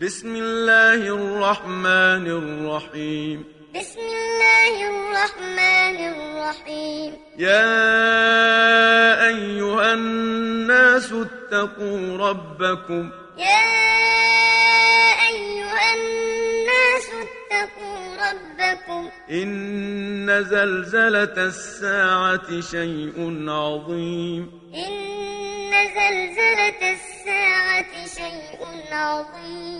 بسم الله الرحمن الرحيم. بسم الله الرحمن الرحيم. يا أيها الناس اتقوا ربكم. يا أيها الناس اتقوا ربكم. إن زلزلة الساعة شيء عظيم. إن زلزلة الساعة شيء عظيم.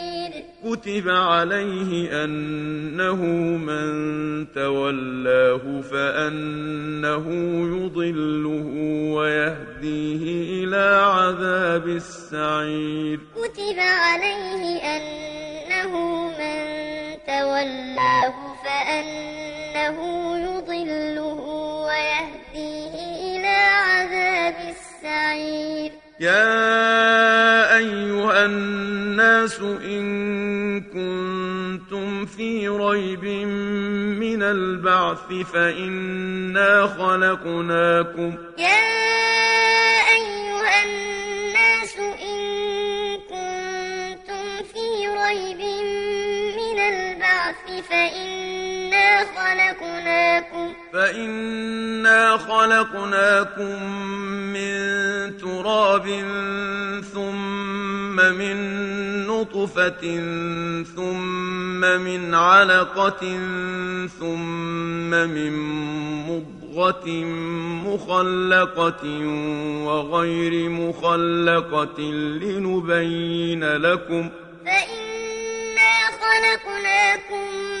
كتب عليه أنه من تولاه فأنه يضله ويهديه إلى عذاب السعير كتب عليه أنه من تولاه فأنه يضله ويهديه إلى عذاب السعير يا أيها الناس إن كنتم في ريب من البعث فإنا خلقناكم يا أيها الناس إن كنتم في ريب من البعث فإنا خلقناكم فإنا خلقناكم من تراب ثم من نطفة ثم من علقة ثم من مضغة مخلقة وغير مخلقة لنبين لكم فإنا خلقناكم من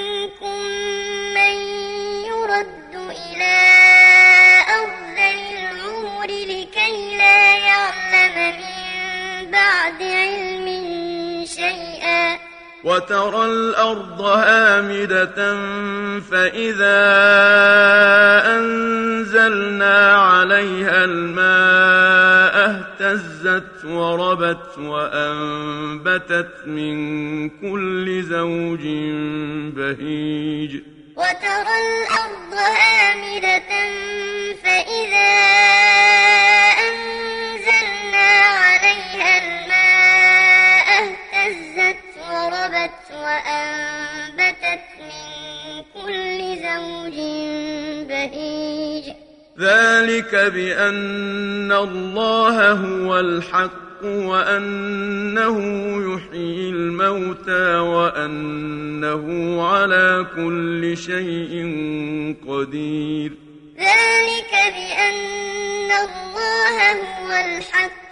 بعد علم شيئا. وترى الأرض هامدة فإذا أنزلنا عليها الماء اهتزت وربت وأنبتت من كل زوج بهيج. وترى الأرض هامدة فإذا زوج بهيج. ذلك بأن الله هو الحق وأنه يحيي الموتى وأنه على كل شيء قدير. ذلك بأن الله هو الحق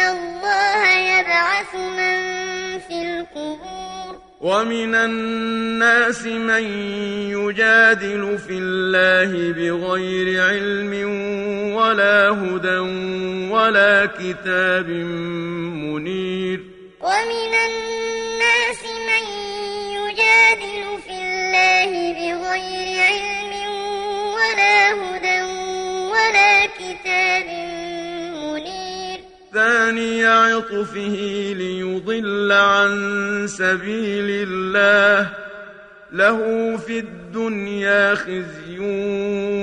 الله يبعث من في القبور ومن الناس من يجادل في الله بغير علم ولا هدى ولا كتاب منير ومن الناس من يجادل في الله بغير علم ثاني عطفه ليضل عن سبيل الله. له في الدنيا خزي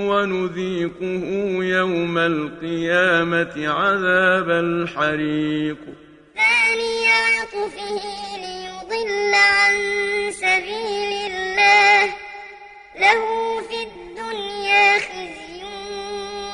ونذيقه يوم القيامة عذاب الحريق. ثاني عطفه ليضل عن سبيل الله. له في الدنيا خزي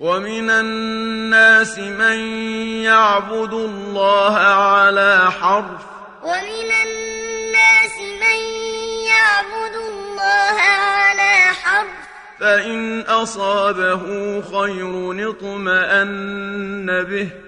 ومن الناس من يعبد الله على حرف ومن الناس من يعبد الله على حرف فإن أصابه خير اطمأن به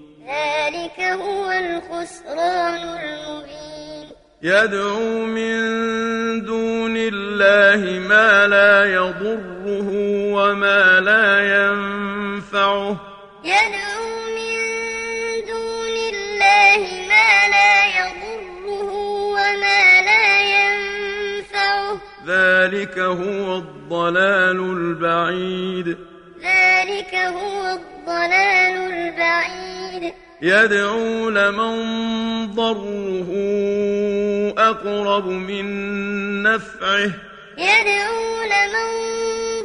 ذلك هو الخسران المبين. يدعو من دون الله ما لا يضره وما لا ينفعه. يدعو من دون الله ما لا يضره وما لا ينفعه. ذلك هو الضلال البعيد. ذلك هو الضلال البعيد. يدعو لمن ضره أقرب من نفعه. يدعو لمن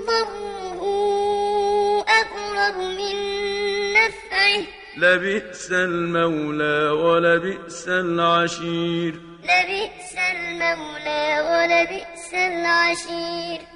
ضره أقرب من نفعه. لبئس المولى ولبئس العشير. لبئس المولى ولبئس العشير.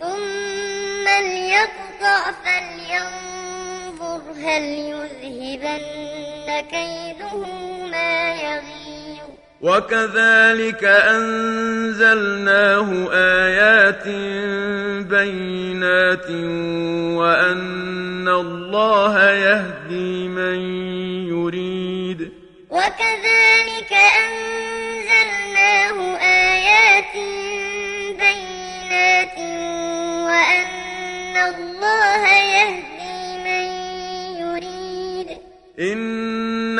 ثم ليقطع فلينظر هل يذهبن كيده ما يغيظ وكذلك أنزلناه آيات بينات وأن الله يهدي من يريد. وكذلك أنزلناه آيات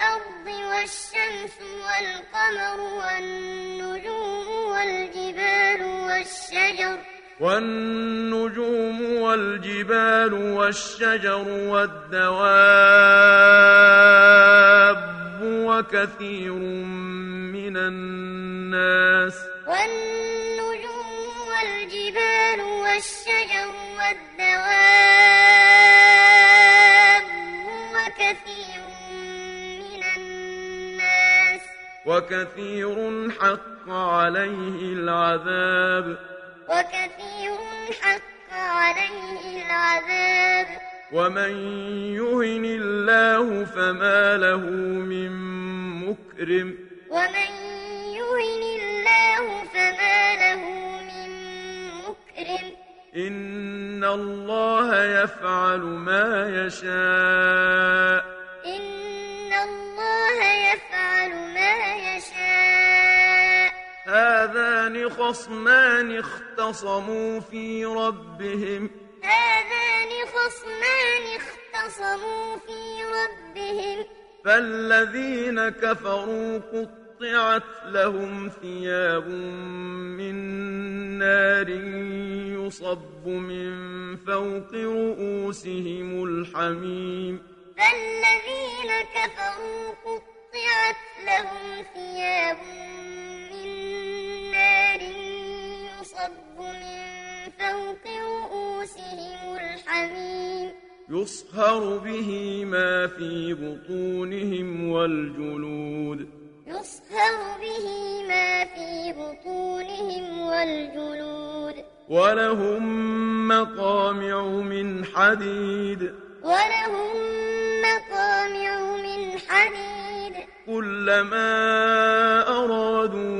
في الأرض والشمس والقمر والنجوم والجبال والشجر. والنجوم والجبال والشجر والدواب وكثير من الناس. والنجوم والجبال والشجر والدواب وكثير حق عليه العذاب. وكثير حق عليه العذاب. ومن يهن الله فما له من مكرم. ومن يهن الله فما له من مكرم. إن الله يفعل ما يشاء. هذان خصمان اختصموا في ربهم. هذان خصمان اختصموا في ربهم. فالذين كفروا قطعت لهم ثياب من نار يصب من فوق رؤوسهم الحميم. فالذين كفروا قطعت لهم ثياب نار يصب من فوق رؤوسهم الحميم. يصهر به ما في بطونهم والجلود. يصهر به ما في بطونهم والجلود. ولهم مقامع من حديد. ولهم مقامع من حديد. كلما أرادوا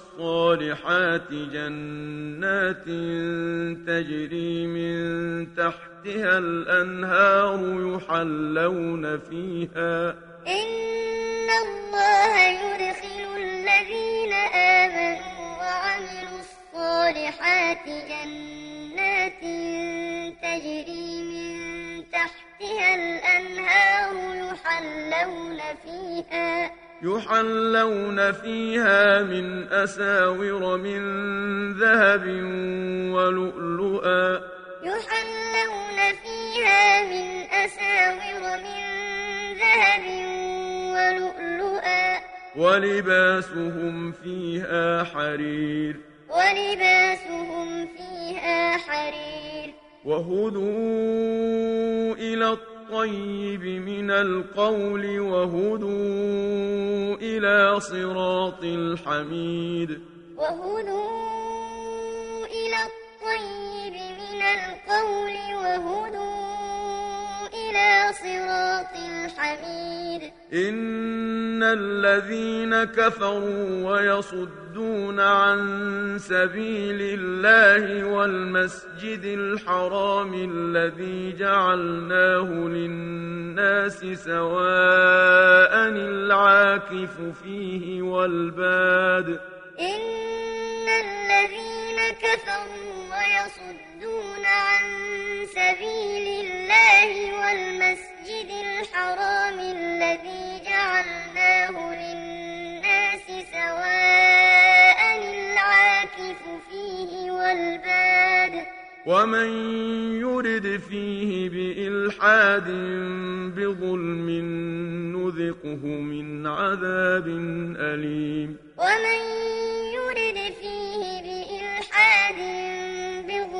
جنات تجري من تحتها الأنهار يحلون فيها. إن الله يدخل الذين آمنوا وعملوا الصالحات جنات تجري من تحتها الأنهار يحلون فيها. يحلون فيها من أساور من ذهب ولؤلؤا. يحلون فيها من أساور من ذهب ولؤلؤا. ولباسهم فيها حرير. ولباسهم فيها حرير. وهدوا إلى الطيب من القول وهدوا إلى صراط الحميد. وهدوا إلى الطيب من القول وهدوا إلى صراط الحميد. إن الذين كفروا ويصدون عن سبيل الله والمسجد الحرام الذي جعلناه للناس سواء العاكف فيه والباد. إن الذين كفروا ويصدون عن سبيل الله والمسجد الحرام الذي جعلناه للناس سواء العاكف فيه والباد. ومن يرد فيه بإلحاد بظلم نذقه من عذاب أليم. ومن يرد فيه بإلحاد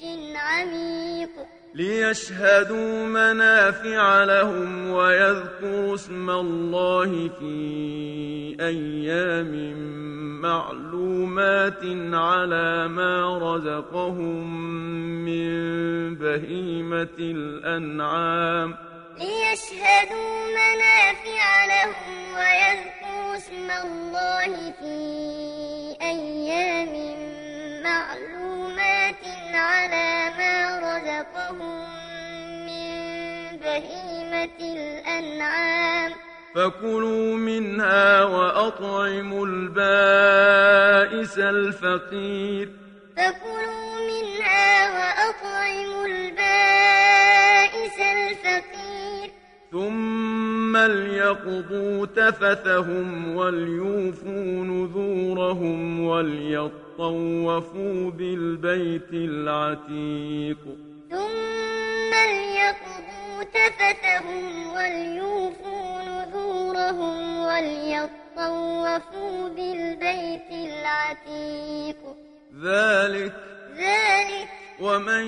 فج عميق. ليشهدوا منافع لهم ويذكروا اسم الله في أيام معلومات على ما رزقهم من بهيمة الأنعام. ليشهدوا منافع لهم ويذكروا اسم الله في أيام معلومات على ما رزقهم من بهيمة الأنعام. فكلوا منها وأطعموا البائس الفقير. فكلوا منها وأطعموا البائس الفقير. ثم ليقضوا تفثهم وليوفوا نذورهم وليطوفوا بالبيت العتيق. ثم ليقضوا تفثهم وليوفوا نذورهم وليطوفوا بالبيت العتيق. ذلك ذلك ومن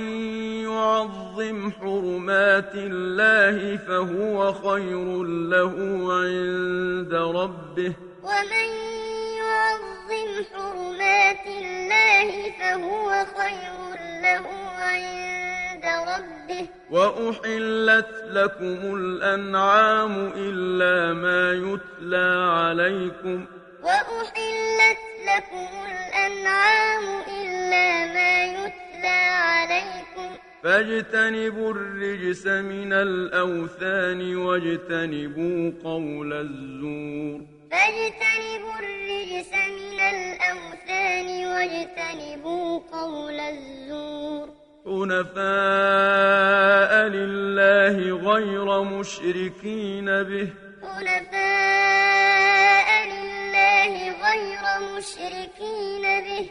يعظم حرمات الله فهو خير له عند ربه. ومن يعظم حرمات الله فهو خير له عند ربه. وأحلت لكم الأنعام إلا ما يتلى عليكم. وأحلت لكم الأنعام إلا ما يتلى عليكم. فاجتنبوا الرجس من الأوثان واجتنبوا قول الزور. فاجتنبوا الرجس من الأوثان واجتنبوا قول الزور. حنفاء لله غير مشركين به. حنفاء لله غير مشركين به.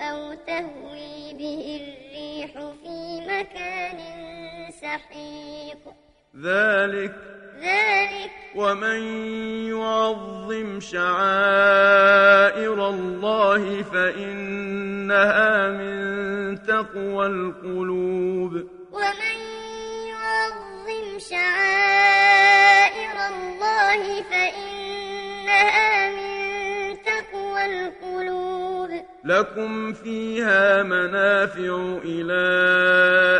أو تهوي به الريح في مكان سحيق. ذلك ذلك ومن يعظم شعائر الله فإنها من تقوى القلوب. ومن يعظم شعائر الله فإنها من تقوى القلوب. لكم فيها منافع إلى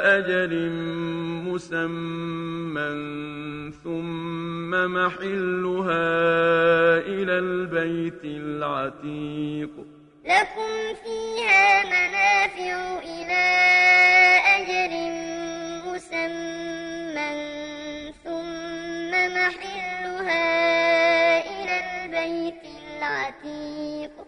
أجل مسمى ثم محلها إلى البيت العتيق لكم فيها منافع إلى أجل مسمى ثم محلها إلى البيت العتيق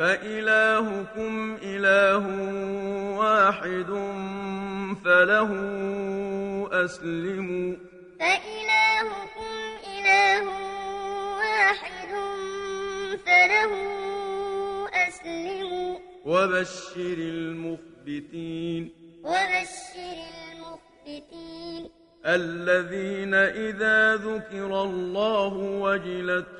فإلهكم إله واحد فله أسلموا. فإلهكم إله واحد فله أسلموا. وبشر المخبتين. وبشر المخبتين. الذين إذا ذكر الله وجلت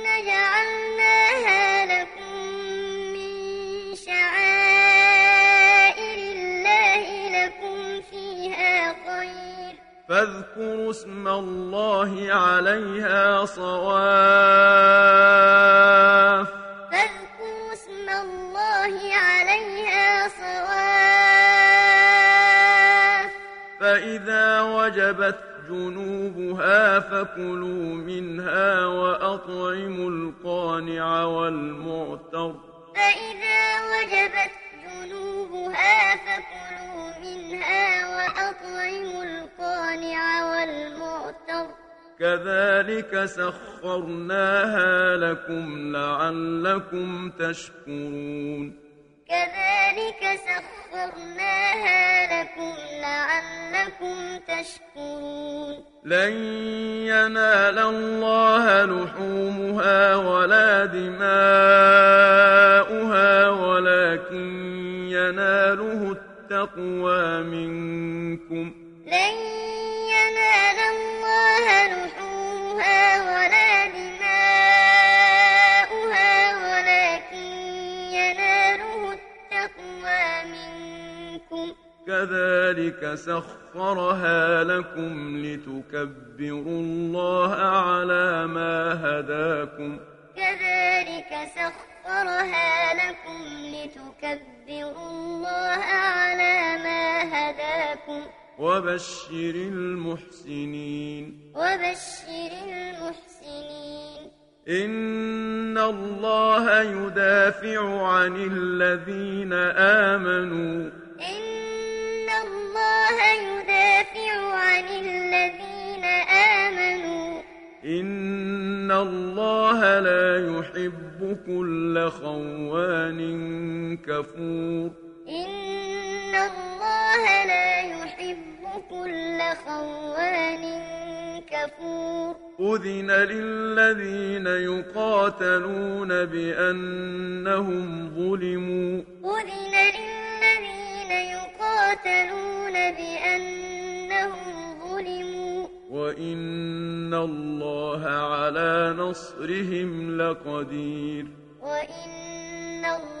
فاذكروا اسم الله عليها صواف. فاذكروا اسم الله عليها صواف. فإذا وجبت جنوبها فكلوا منها وأطعموا القانع والمعتر. فإذا وجبت جنوبها فكلوا منها وأطعموا القانع والمعتر. كذلك سخرناها لكم لعلكم تشكرون. كذلك سخرناها لكم لعلكم تشكرون. لن ينال الله لحومها ولا دماؤها ولكن يناله التقوى. التقوى منكم. لن ينال الله لحومها ولا دماؤها ولكن يناله التقوى منكم. كذلك سخرها لكم لتكبروا الله على ما هداكم. كذلك سخرها لكم لتكبروا الله على هداكم وبشر المحسنين وبشر المحسنين إن الله يدافع عن الذين آمنوا إن الله يدافع عن الذين آمنوا إن الله لا يحب كل خوان كفور إن الله لا يحب كل خوان كفور. أذن للذين يقاتلون بأنهم ظلموا. أذن للذين يقاتلون بأنهم ظلموا. وإن الله على نصرهم لقدير. وإن الله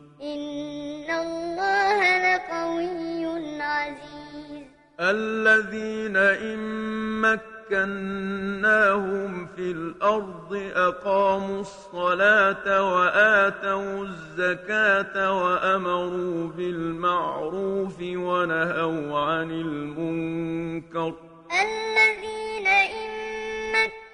إن الله لقوي عزيز. الذين إن مكناهم في الأرض أقاموا الصلاة وآتوا الزكاة وأمروا بالمعروف ونهوا عن المنكر. الذين إن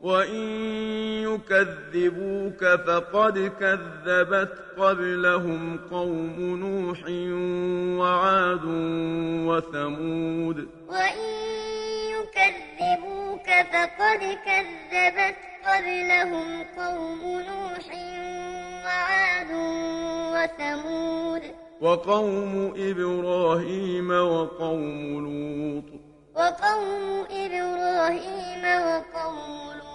وإن يكذبوك فقد كذبت قبلهم قوم نوح وعاد وثمود وإن يكذبوك فقد كذبت قبلهم قوم نوح وعاد وثمود وقوم إبراهيم وقوم لوط وقوم إبراهيم وقوم لوط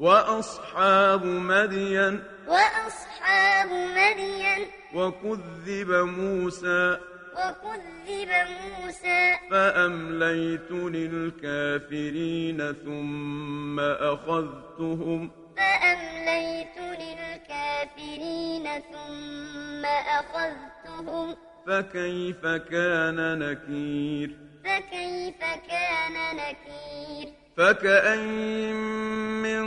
وأصحاب مدين وأصحاب مدين وكذب موسى وكذب موسى فأمليت للكافرين ثم أخذتهم فأمليت للكافرين ثم أخذتهم فكيف كان نكير؟ فكيف كان نكير؟ فكأين من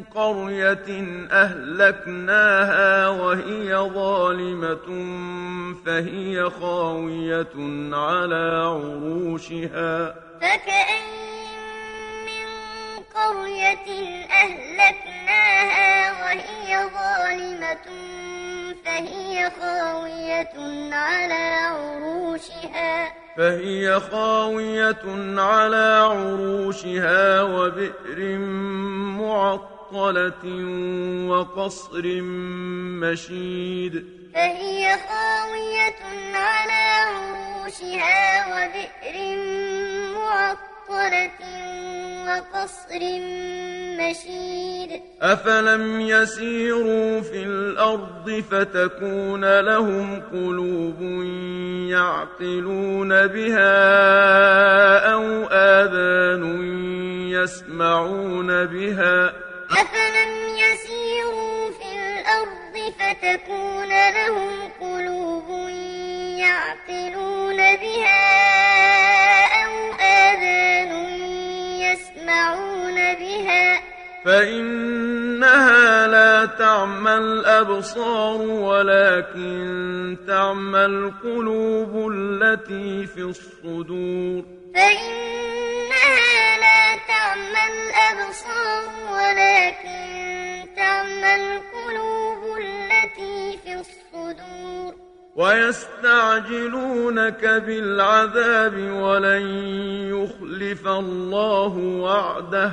قرية أهلكناها وهي ظالمة فهي خاوية على عروشها. فكأين من قرية أهلكناها وهي ظالمة فهي خاوية على عروشها. فهي خاوية على عروشها وبئر معطلة وقصر مشيد. فهي خاوية على عروشها وبئر معطلة وقصر مشيد أفلم يسيروا في الأرض فتكون لهم قلوب يعقلون بها أو آذان يسمعون بها أفلم يسيروا في الأرض فتكون لهم قلوب يعقلون بها فإنها لا تعمى الأبصار ولكن تعمى القلوب التي في الصدور فإنها لا تعمى الأبصار ولكن تعمى القلوب التي في الصدور ويستعجلونك بالعذاب ولن يخلف الله وعده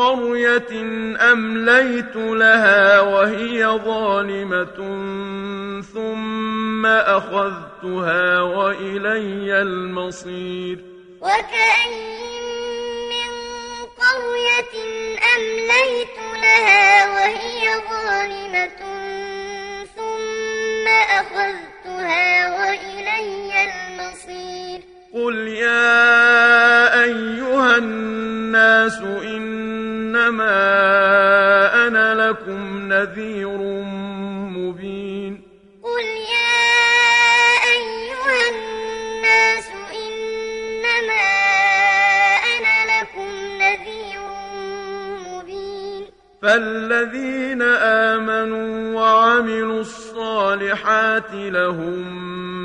قرية أمليت لها وهي ظالمة ثم أخذتها وإلي المصير. وكأي من قرية أمليت لها وهي ظالمة ثم أخذتها وإلي المصير. قل يا أيها الناس إنما أنا لكم نذير مبين قل يا أيها الناس إنما أنا لكم نذير مبين فالذين آمنوا وعملوا الصالحات لهم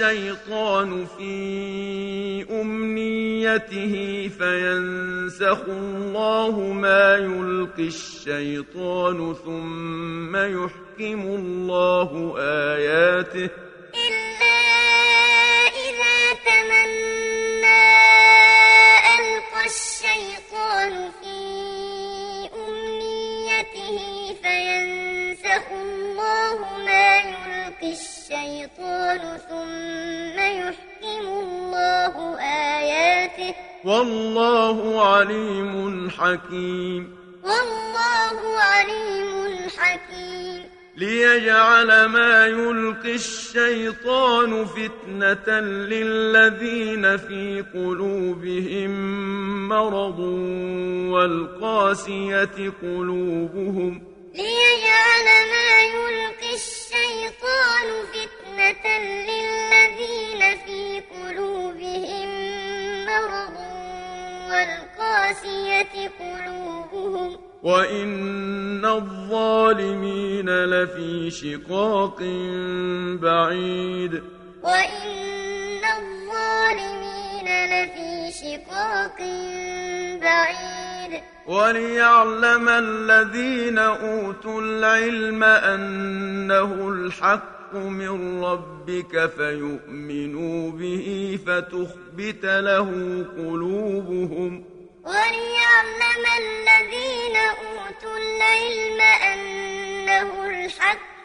الشيطان في أمنيته فينسخ الله ما يلقي الشيطان ثم يحكم الله آياته الشيطان ثم يحكم الله آياته. والله عليم حكيم. والله عليم حكيم. ليجعل ما يلقي الشيطان فتنة للذين في قلوبهم مرض والقاسية قلوبهم. ليجعل ما يلقي الشيطان شقاق بعيد. وإن الظالمين لفي شقاق بعيد. وليعلم الذين أوتوا العلم أنه الحق من ربك فيؤمنوا به فتخبت له قلوبهم. وليعلم الذين أوتوا العلم أنه الحق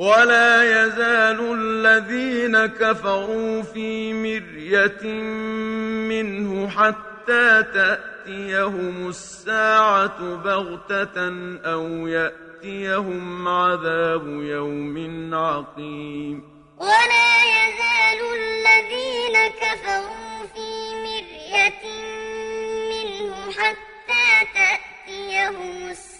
ولا يزال الذين كفروا في مرية منه حتى تأتيهم الساعة بغتة أو يأتيهم عذاب يوم عقيم ولا يزال الذين كفروا في مرية منه حتى تأتيهم الساعة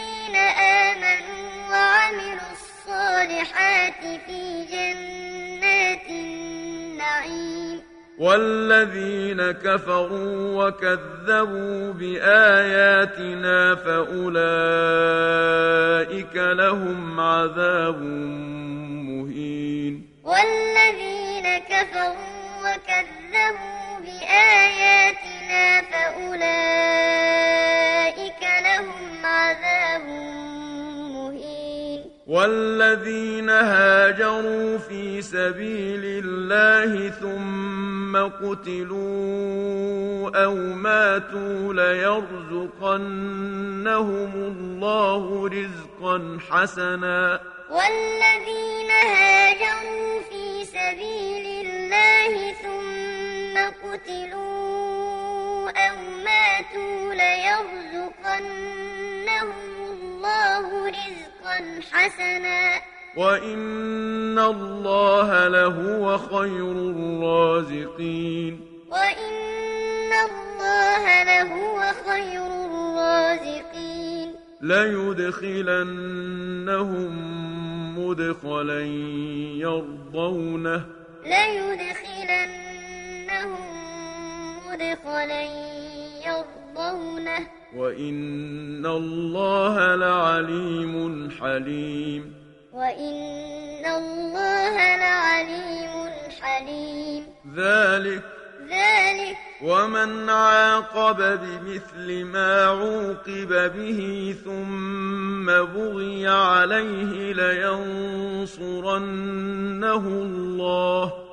آمنوا وعملوا الصالحات في جنات النعيم. والذين كفروا وكذبوا بآياتنا فأولئك لهم عذاب مهين. والذين كفروا وكذبوا بآياتنا فأولئك لهم عذاب مهين والذين هاجروا في سبيل الله ثم قتلوا أو ماتوا ليرزقنهم الله رزقا حسنا والذين هاجروا في سبيل الله ثم قتلوا أو ماتوا ليرزقنهم الله رزقا حسنا. وإن الله لهو خير الرازقين. وإن الله لهو خير الرازقين. ليدخلنهم مدخلا يرضونه. ليدخلنهم مدخلا يرضونه. وإن الله لعليم حليم. وإن الله لعليم حليم. ذلك ذلك ومن عاقب بمثل ما عوقب به ثم بغي عليه لينصرنه الله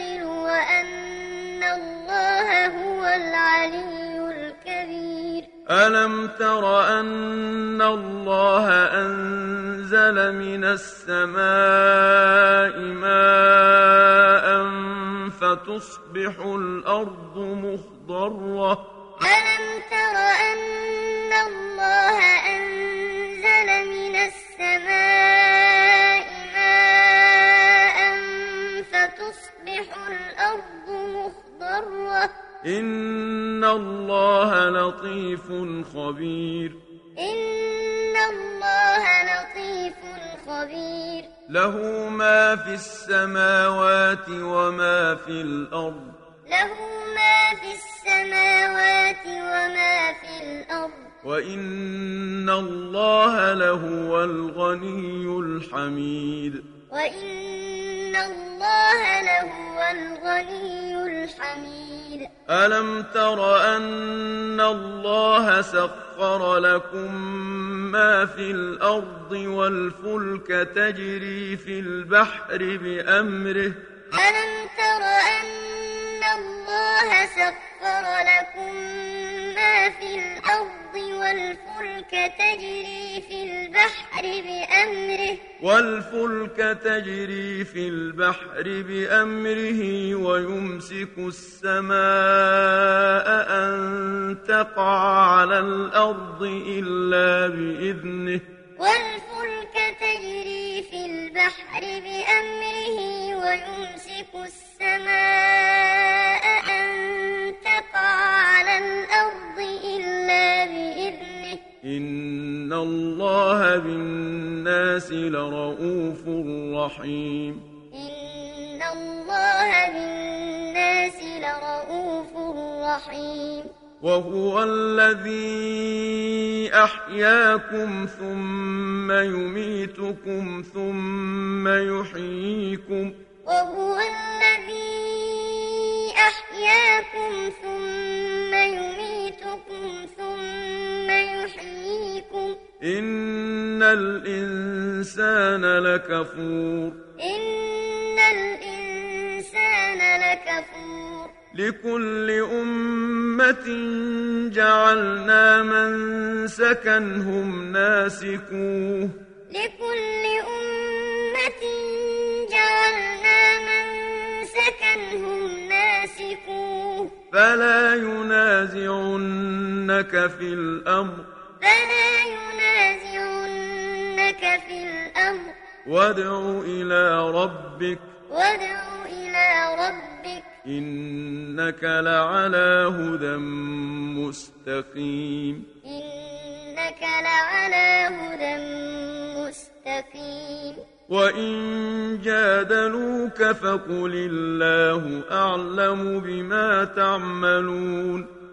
الباطل وأن الله هو العلي الكبير. ألم تر أن الله أنزل من السماء ماء فتصبح الأرض مخضرة؟ ألم تر أن الله أنزل من السماء فتصبح الأرض مخضرة إن الله لطيف خبير. إن الله لطيف خبير. له ما في السماوات وما في الأرض. له ما في السماوات وما في الأرض. وإن الله لهو الغني الحميد. وإن الله لهو الغني الحميد. ألم تر أن الله سخر لكم ما في الأرض والفلك تجري في البحر بأمره؟ ألم تر أن الله سخر لكم ما في الأرض والفلك تجري في البحر بأمره. والفلك تجري في البحر بأمره ويمسك السماء أن تقع على الأرض إلا بإذنه. والفلك تجري في البحر بأمره ويمسك السماء إن الله بالناس لرؤوف رحيم إن الله بالناس لرؤوف رحيم وهو الذي أحياكم ثم يميتكم ثم يحييكم وهو الذي أحياكم ثم يميتكم ثم يحييكم. إن الإنسان لكفور. إن الإنسان لكفور. لكل أمة جعلنا من سكنهم ناسكوه. لكل أمة جعلنا من سكنهم ناسكوه. فلا ينازعنك في الأمر. فلا ينازعنك في الأمر. وادع إلى ربك. وادع إلى ربك. إنك لعلى هدى مستقيم. إنك لعلى هدى مستقيم. وإن جادلوك فقل الله أعلم بما تعملون.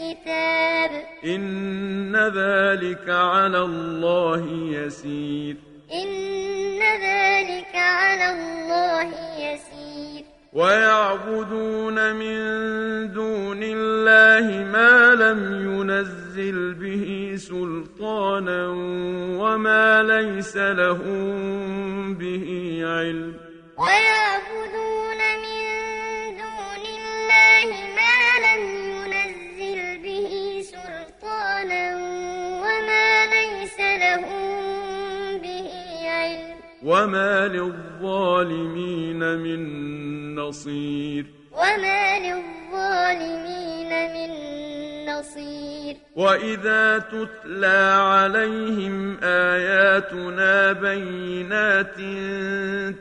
كتاب إن ذلك على الله يسير. إن ذلك على الله يسير. ويعبدون من دون الله ما لم ينزل به سلطانا وما ليس لهم به علم. ويعبدون وما للظالمين من نصير وما للظالمين بصير وإذا تتلى عليهم آياتنا بينات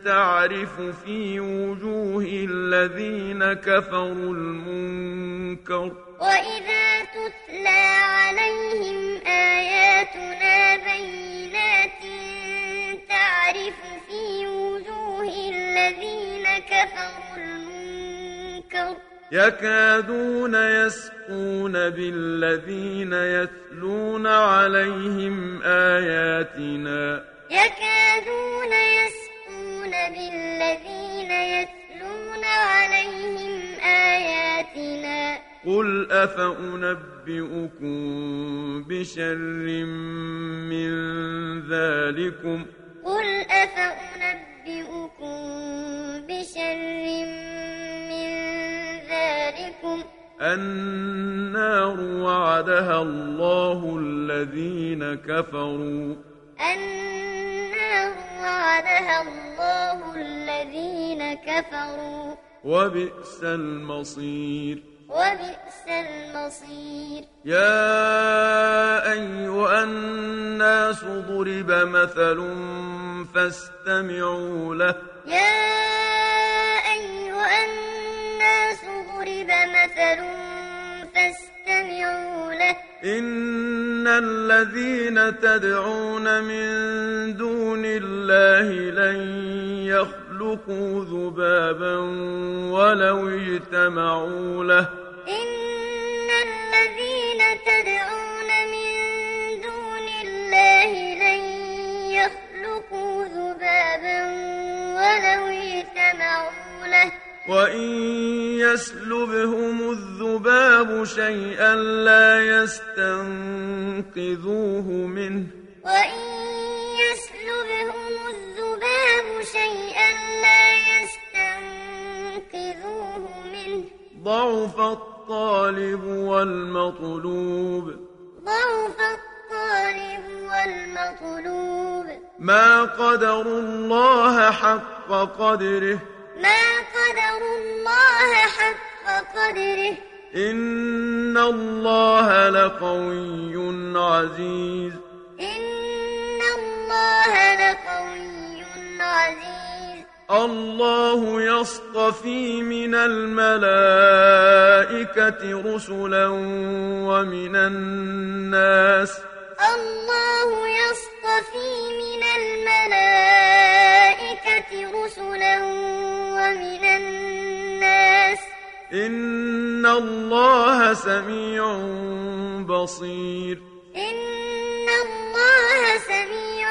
تعرف في وجوه الذين كفروا المنكر وإذا تتلى عليهم آياتنا بينات تعرف في وجوه الذين كفروا المنكر؟ يكادون يسقون بالذين يتلون عليهم آياتنا. يكادون يسقون بالذين يتلون عليهم آياتنا. قل أفأنبئكم بشر من ذلكم؟ النار وعدها الله الذين كفروا. النار وعدها الله الذين كفروا. وبئس المصير. وبئس المصير. يا أيها الناس ضرب مثل فاستمعوا له. يا أيها الناس ضرب مثل فاستمعوا له. إن الذين تدعون من دون الله لن يخلقوا ذبابا ولو اجتمعوا له. إن الذين تدعون من دون الله لن يخلقوا ذبابا ولو اجتمعوا له وإن يسلبهم الذباب شيئا لا يستنقذوه منه وإن يسلبهم الذباب شيئا لا يستنقذوه منه ضعف الطالب والمطلوب ضعف الطالب والمطلوب ما قدروا الله حق قدره ما قدر الله حق قدره. إن الله لقوي عزيز. إن الله لقوي عزيز. الله يصطفي من الملائكة رسلا ومن الناس. الله يصطفي من الملائكة رسلا ومن الناس. إن الله سميع بصير. إن الله سميع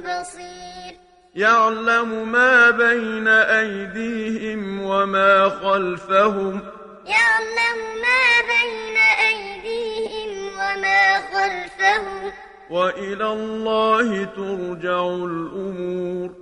بصير. يعلم ما بين أيديهم وما خلفهم. يعلم ما بين أيديهم وما خلفهم. وإلى الله ترجع الأمور.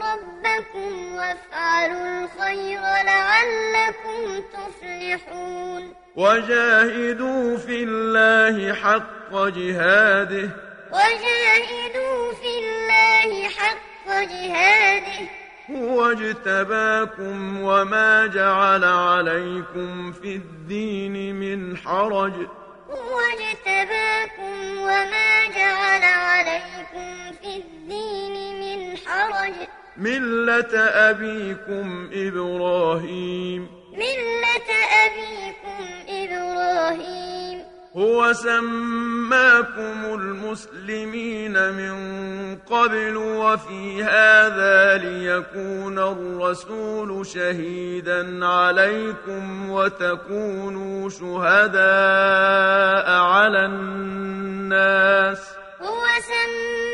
ربكم وافعلوا الخير لعلكم تفلحون. وجاهدوا في الله حق جهاده. وجاهدوا في الله حق جهاده. هو اجتباكم وما جعل عليكم في الدين من حرج. هو اجتباكم وما جعل عليكم في الدين من حرج. ملة أبيكم إبراهيم. ملة أبيكم إبراهيم. هو سماكم المسلمين من قبل وفي هذا ليكون الرسول شهيدا عليكم وتكونوا شهداء على الناس. هو سماكم